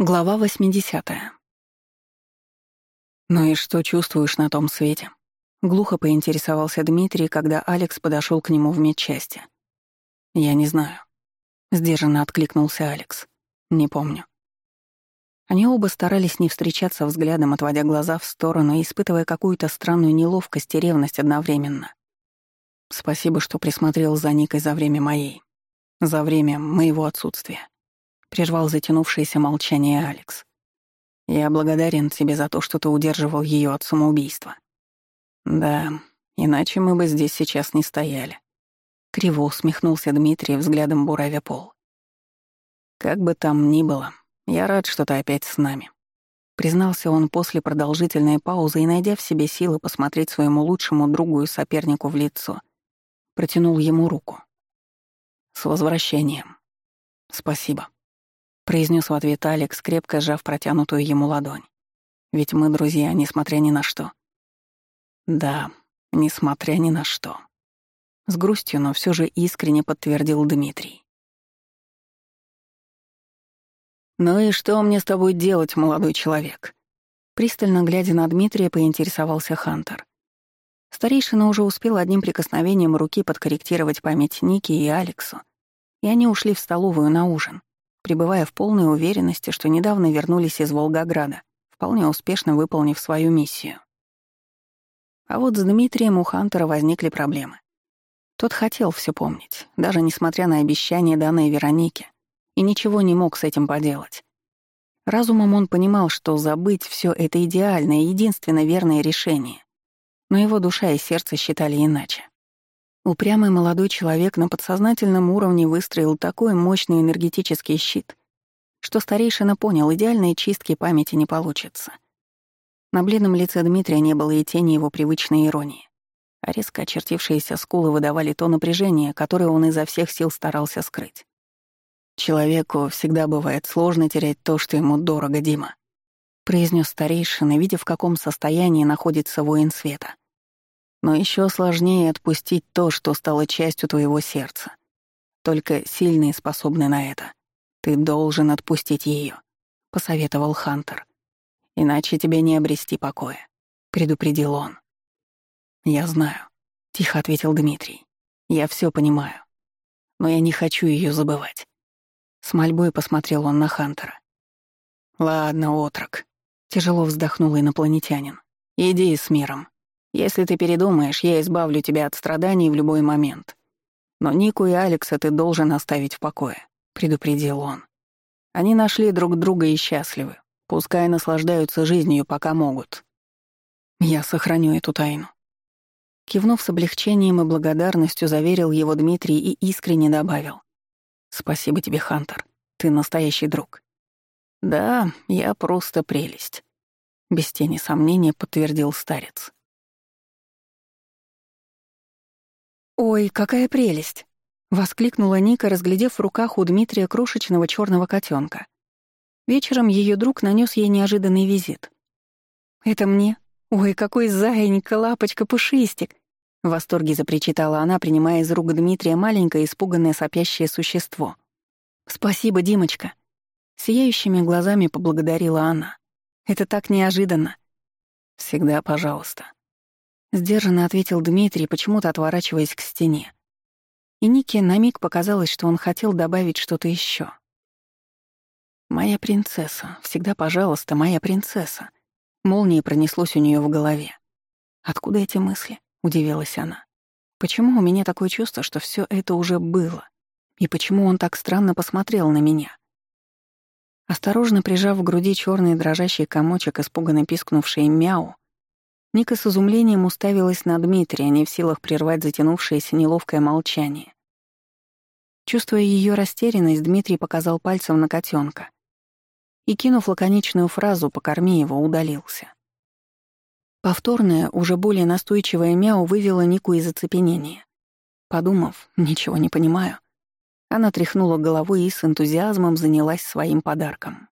Глава 80. «Ну и что чувствуешь на том свете?» Глухо поинтересовался Дмитрий, когда Алекс подошел к нему в медчасти. «Я не знаю». Сдержанно откликнулся Алекс. «Не помню». Они оба старались не встречаться взглядом, отводя глаза в сторону и испытывая какую-то странную неловкость и ревность одновременно. «Спасибо, что присмотрел за Никой за время моей. За время моего отсутствия». — прервал затянувшееся молчание Алекс. «Я благодарен тебе за то, что ты удерживал ее от самоубийства». «Да, иначе мы бы здесь сейчас не стояли», — криво усмехнулся Дмитрий, взглядом буравя пол. «Как бы там ни было, я рад, что ты опять с нами», — признался он после продолжительной паузы и, найдя в себе силы посмотреть своему лучшему другу и сопернику в лицо, протянул ему руку. «С возвращением. Спасибо» произнес в ответ Алекс, крепко сжав протянутую ему ладонь. «Ведь мы друзья, несмотря ни на что». «Да, несмотря ни на что». С грустью, но все же искренне подтвердил Дмитрий. «Ну и что мне с тобой делать, молодой человек?» Пристально глядя на Дмитрия, поинтересовался Хантер. Старейшина уже успел одним прикосновением руки подкорректировать память Ники и Алексу, и они ушли в столовую на ужин пребывая в полной уверенности, что недавно вернулись из Волгограда, вполне успешно выполнив свою миссию. А вот с Дмитрием у Хантера возникли проблемы. Тот хотел все помнить, даже несмотря на обещание данной Веронике, и ничего не мог с этим поделать. Разумом он понимал, что забыть все это идеальное, единственно верное решение, но его душа и сердце считали иначе. Упрямый молодой человек на подсознательном уровне выстроил такой мощный энергетический щит, что старейшина понял, идеальной чистки памяти не получится. На бледном лице Дмитрия не было и тени его привычной иронии, а резко очертившиеся скулы выдавали то напряжение, которое он изо всех сил старался скрыть. «Человеку всегда бывает сложно терять то, что ему дорого, Дима», произнес старейшина, видя, в каком состоянии находится воин света — но еще сложнее отпустить то, что стало частью твоего сердца. Только сильные способны на это. Ты должен отпустить ее, посоветовал Хантер. Иначе тебе не обрести покоя, предупредил он. Я знаю, тихо ответил Дмитрий. Я все понимаю. Но я не хочу ее забывать. С мольбой посмотрел он на Хантера. Ладно, отрок, тяжело вздохнул инопланетянин. Иди с миром. Если ты передумаешь, я избавлю тебя от страданий в любой момент. Но Нику и Алекса ты должен оставить в покое», — предупредил он. «Они нашли друг друга и счастливы. Пускай наслаждаются жизнью, пока могут. Я сохраню эту тайну». Кивнув с облегчением и благодарностью, заверил его Дмитрий и искренне добавил. «Спасибо тебе, Хантер. Ты настоящий друг». «Да, я просто прелесть», — без тени сомнения подтвердил старец. «Ой, какая прелесть!» — воскликнула Ника, разглядев в руках у Дмитрия крошечного черного котенка. Вечером ее друг нанес ей неожиданный визит. «Это мне? Ой, какой зайенька, лапочка, пушистик!» В восторге запричитала она, принимая из рук Дмитрия маленькое испуганное сопящее существо. «Спасибо, Димочка!» Сияющими глазами поблагодарила она. «Это так неожиданно!» «Всегда пожалуйста!» Сдержанно ответил Дмитрий, почему-то отворачиваясь к стене. И Нике на миг показалось, что он хотел добавить что-то еще. «Моя принцесса, всегда, пожалуйста, моя принцесса». Молнией пронеслось у нее в голове. «Откуда эти мысли?» — удивилась она. «Почему у меня такое чувство, что все это уже было? И почему он так странно посмотрел на меня?» Осторожно прижав в груди черный дрожащий комочек, испуганно пискнувший мяу, Ника с изумлением уставилась на Дмитрия, не в силах прервать затянувшееся неловкое молчание. Чувствуя ее растерянность, Дмитрий показал пальцем на котенка и, кинув лаконичную фразу «покорми его», удалился. Повторное, уже более настойчивое мяу вывело Нику из оцепенения. Подумав, ничего не понимаю, она тряхнула головой и с энтузиазмом занялась своим подарком.